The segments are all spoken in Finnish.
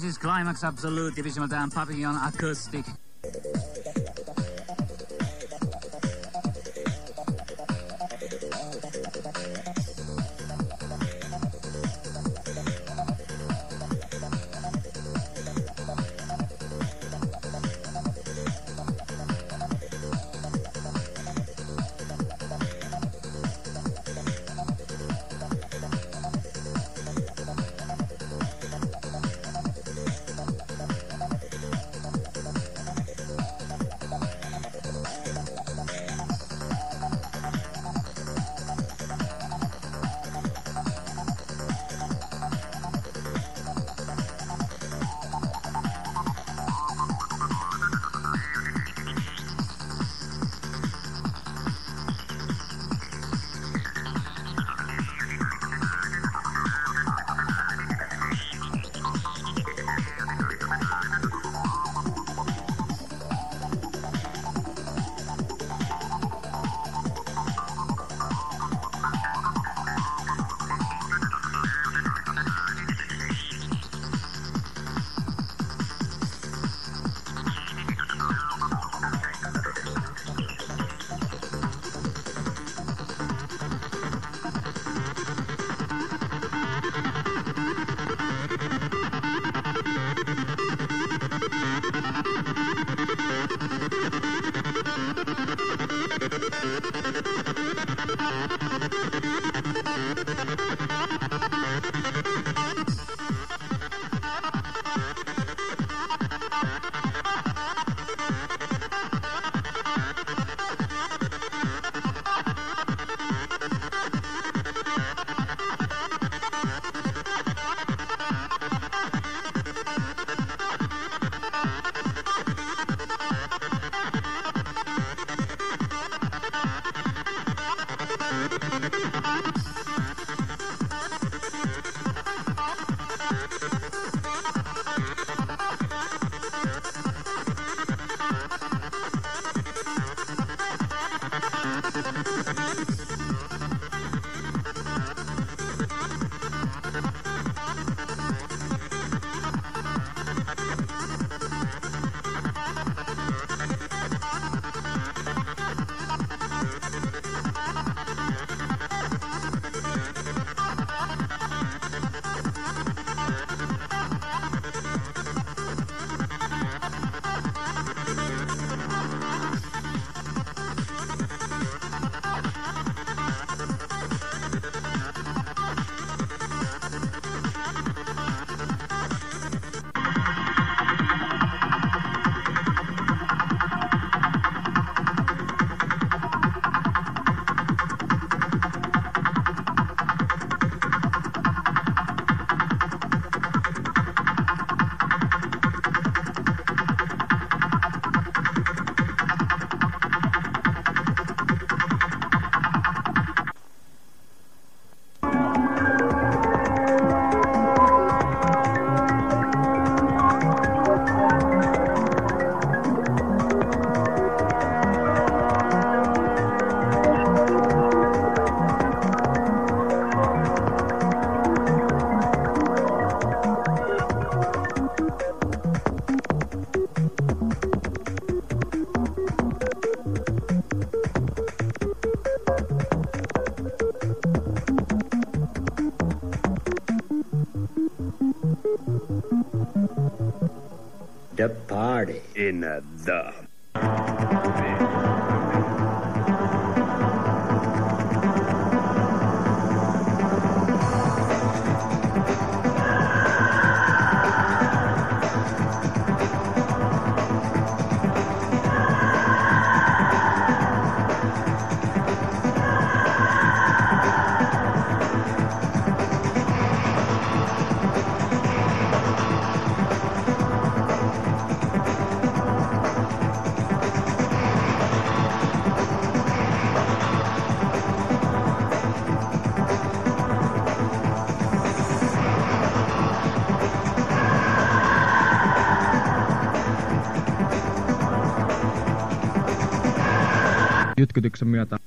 Francis Climax Absolute, Divisional Down Papillon Acoustic. In uh, the. semiotaur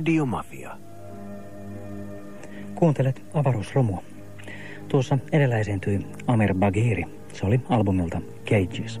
Radiomafia. Kuuntelet avaruusromua. Tuossa edellä esiintyi Amer Bagheri. Se oli albumilta Cages.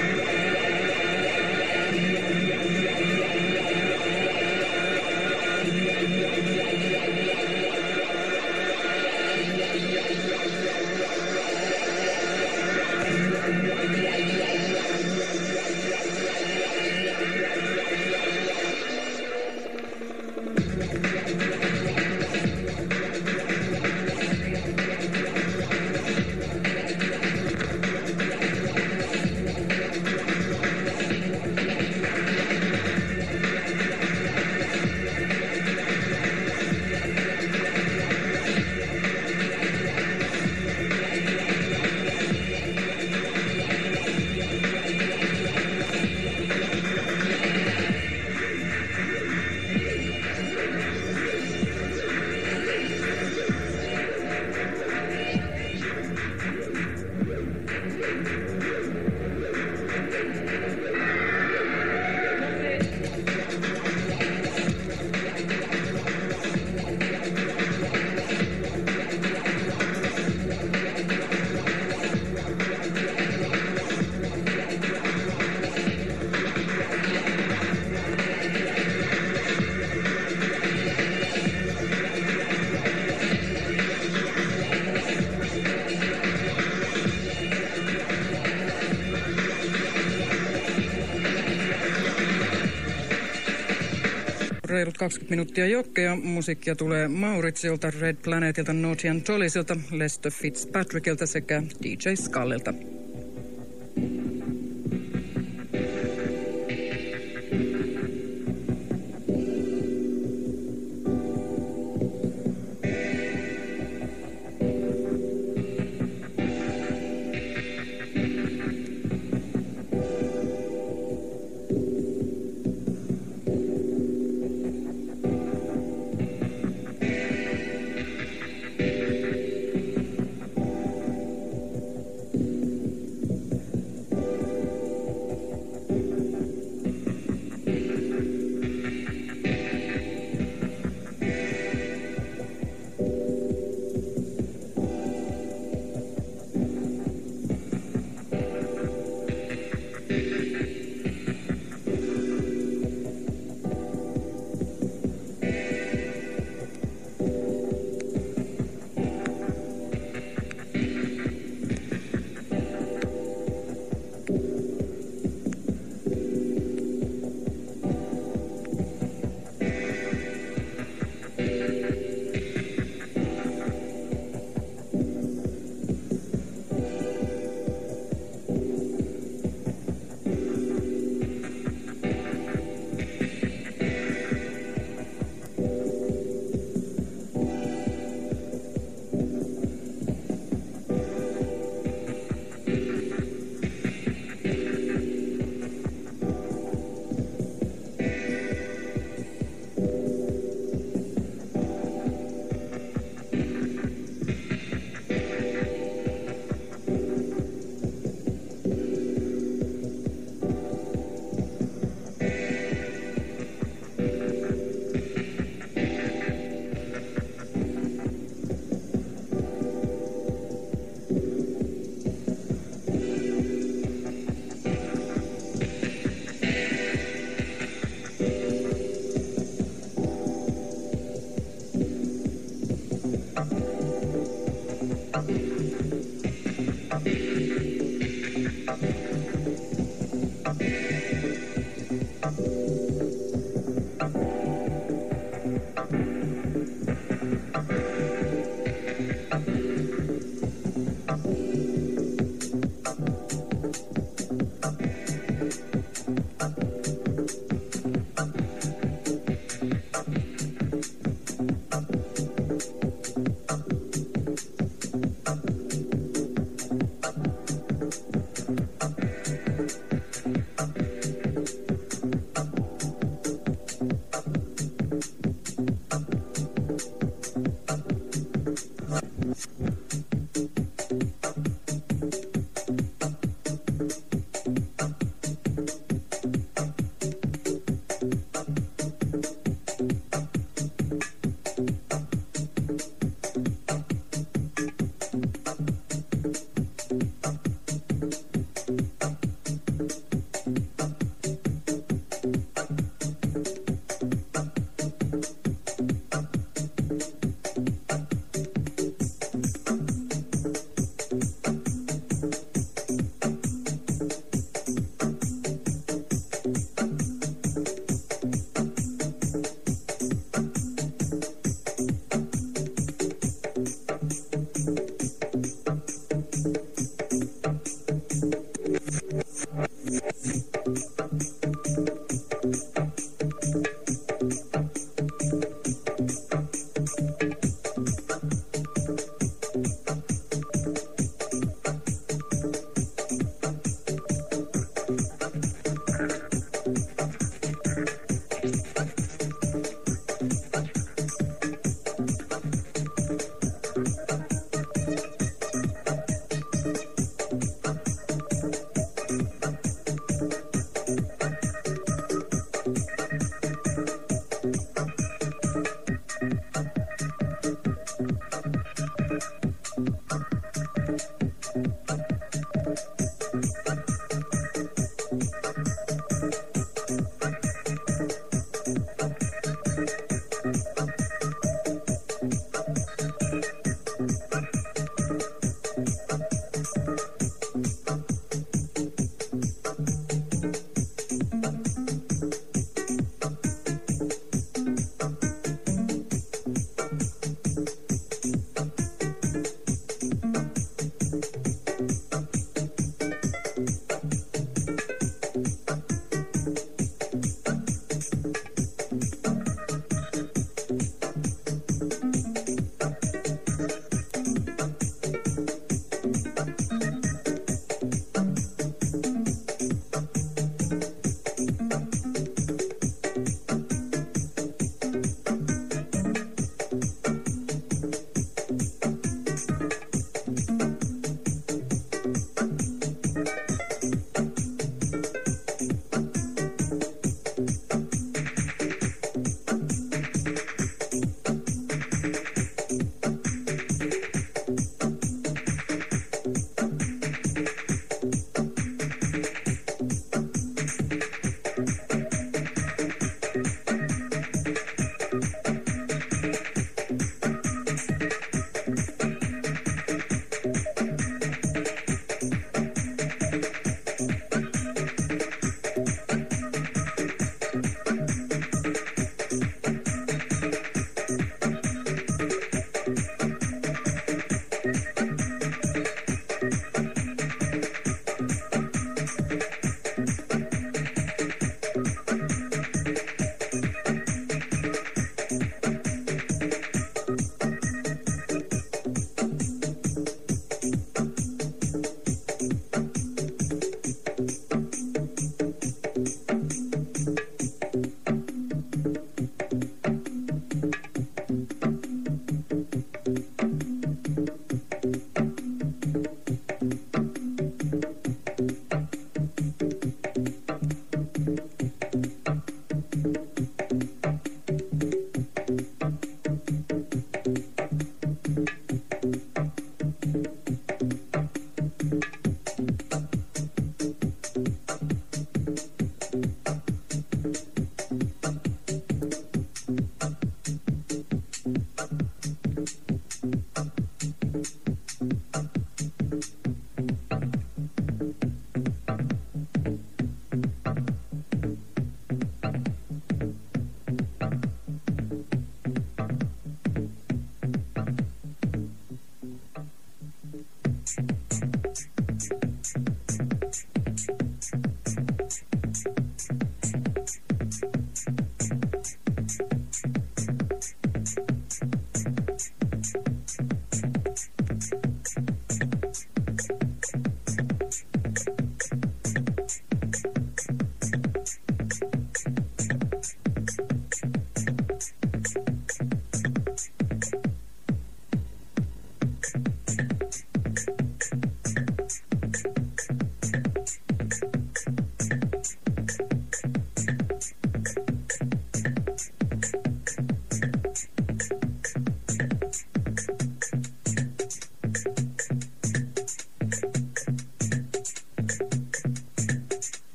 reilut 20 minuuttia jokkeja. Musiikkia tulee Mauritsilta, Red Planetilta, Notian Jollisilta, Lester Fitzpatrickilta sekä DJ Skallilta.